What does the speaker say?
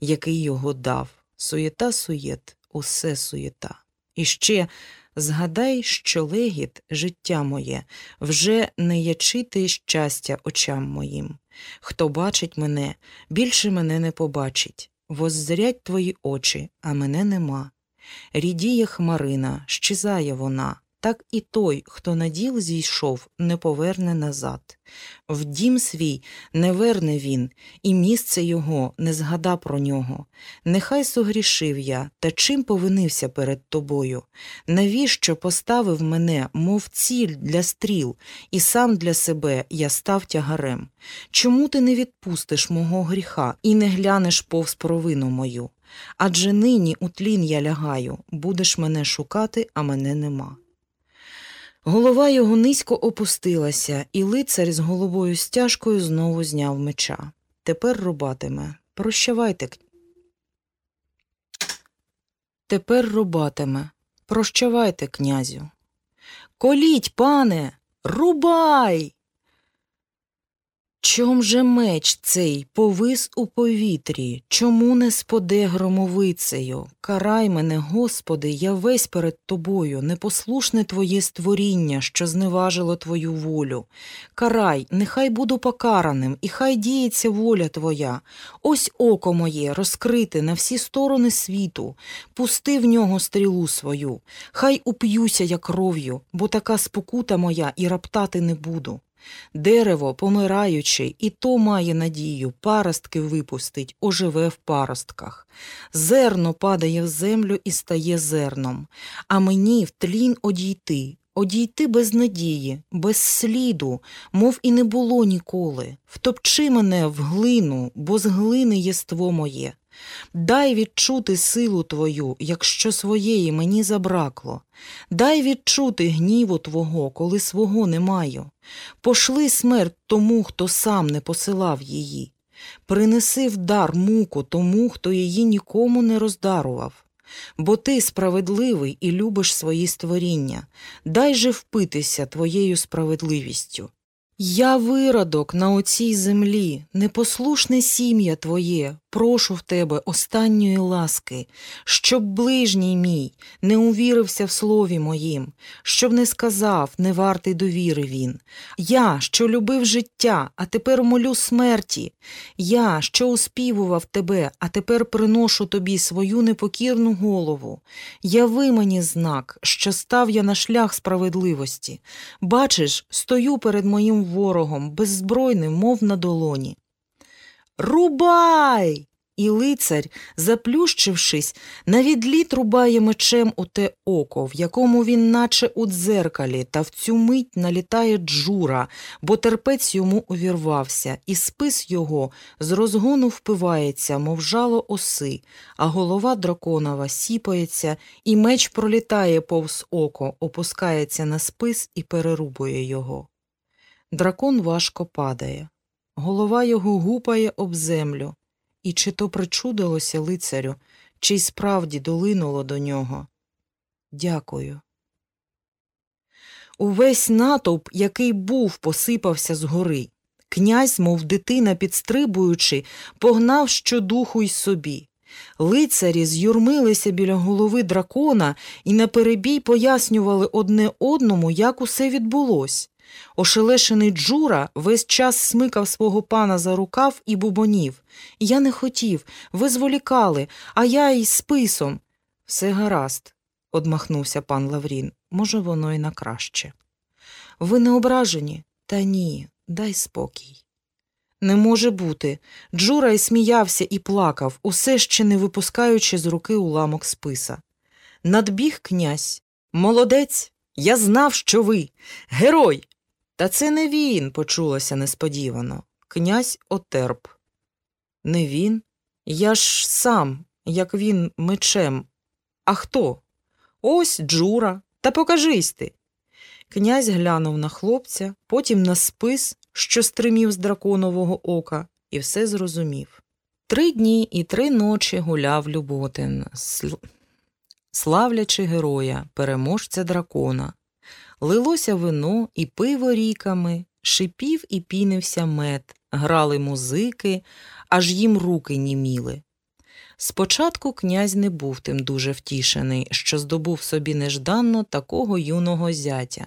який його дав. Суєта суєт, усе суєта. І ще згадай, що легіт, життя моє, вже не ячити щастя очам моїм. Хто бачить мене, більше мене не побачить. Воззрять твої очі, а мене нема. Рідіє хмарина, щезає вона, так і той, хто на діл зійшов, не поверне назад. В дім свій не верне він, і місце його не згада про нього. Нехай согрішив я, та чим повинився перед тобою? Навіщо поставив мене, мов ціль для стріл, і сам для себе я став тягарем? Чому ти не відпустиш мого гріха і не глянеш повз провину мою? Адже нині у тлін я лягаю, будеш мене шукати, а мене нема. Голова його низько опустилася, і лицар з головою стяжкою знову зняв меча. Тепер рубатиме. Прощавайте. Тепер рубатиме. Прощавайте, князю. Коліть, пане, рубай. Чом же меч цей повис у повітрі? Чому не спаде громовицею? Карай мене, Господи, я весь перед тобою, непослушне твоє створіння, що зневажило твою волю. Карай, нехай буду покараним, і хай діється воля твоя. Ось око моє, розкрите на всі сторони світу, пусти в нього стрілу свою, хай уп'юся я кров'ю, бо така спокута моя і раптати не буду. Дерево, помираючи, і то має надію, паростки випустить, оживе в паростках. Зерно падає в землю і стає зерном, а мені в тлін одійти, одійти без надії, без сліду, мов і не було ніколи. Втопчи мене в глину, бо з глини єство моє. Дай відчути силу твою, якщо своєї мені забракло. Дай відчути гніву Твого, коли свого не маю. Пошли смерть тому, хто сам не посилав її. Принеси в дар муку тому, хто її нікому не роздарував. Бо ти справедливий і любиш свої створіння, дай же впитися твоєю справедливістю. Я виродок на оцій землі, непослушне сім'я твоє, прошу в тебе останньої ласки, щоб ближній мій не увірився в слові моїм, щоб не сказав, не вартий довіри він. Я, що любив життя, а тепер молю смерті. Я, що успівував тебе, а тепер приношу тобі свою непокірну голову. Яви мені знак, що став я на шлях справедливості. Бачиш, стою перед моїм ворогом, беззбройним, мов на долоні. Рубай! І лицар, заплющившись, на відліт рубає мечем у те око, в якому він, наче у дзеркалі, та в цю мить налітає джура, бо терпець йому увірвався, і спис його з розгону впивається, мов жало оси, а голова драконова сіпається, і меч пролітає повз око, опускається на спис і перерубує його. Дракон важко падає. Голова його гупає об землю, і чи то причудилося лицарю, чи й справді долинуло до нього. Дякую. Увесь натовп, який був, посипався згори. Князь, мов дитина, підстрибуючи, погнав щодуху й собі. Лицарі з'юрмилися біля голови дракона і наперебій пояснювали одне одному, як усе відбулось. Ошелешений Джура весь час смикав свого пана за рукав і бубонів. Я не хотів, ви зволікали, а я із списом. Все гаразд, одмахнувся пан Лаврін. Може, воно й на краще. Ви не ображені? Та ні, дай спокій. Не може бути. Джура й сміявся і плакав, усе ще не випускаючи з руки уламок списа. Надбіг князь. Молодець, я знав, що ви. Герой. Та це не він, почулося несподівано. Князь отерп. Не він? Я ж сам, як він мечем. А хто? Ось Джура. Та покажись ти. Князь глянув на хлопця, потім на спис, що стримів з драконового ока, і все зрозумів. Три дні і три ночі гуляв Люботин, сл... славлячи героя, переможця дракона. Лилося вино і пиво ріками, шипів і пінився мед, грали музики, аж їм руки німіли. Спочатку князь не був тим дуже втішений, що здобув собі нежданно такого юного зятя.